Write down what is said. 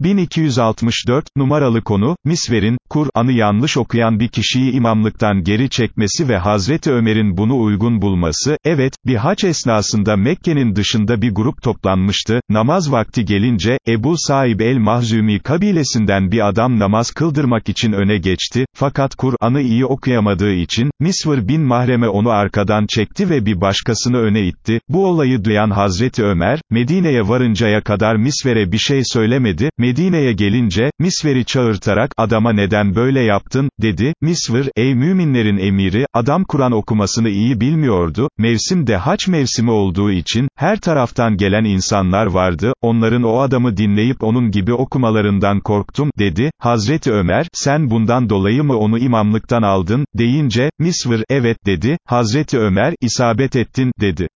1264, numaralı konu, Misver'in, Kur'an'ı yanlış okuyan bir kişiyi imamlıktan geri çekmesi ve Hazreti Ömer'in bunu uygun bulması, evet, bir haç esnasında Mekke'nin dışında bir grup toplanmıştı, namaz vakti gelince, Ebu Saib el-Mahzumi kabilesinden bir adam namaz kıldırmak için öne geçti, fakat Kur'an'ı iyi okuyamadığı için, Misver bin Mahreme onu arkadan çekti ve bir başkasını öne itti, bu olayı duyan Hazreti Ömer, Medine'ye varıncaya kadar Misver'e bir şey söylemedi, Medine'ye gelince, Misver'i çağırtarak, adama neden böyle yaptın, dedi, Misver, ey müminlerin emiri, adam Kur'an okumasını iyi bilmiyordu, mevsim de haç mevsimi olduğu için, her taraftan gelen insanlar vardı, onların o adamı dinleyip onun gibi okumalarından korktum, dedi, Hazreti Ömer, sen bundan dolayı mı onu imamlıktan aldın, deyince, Misver, evet, dedi, Hazreti Ömer, isabet ettin, dedi.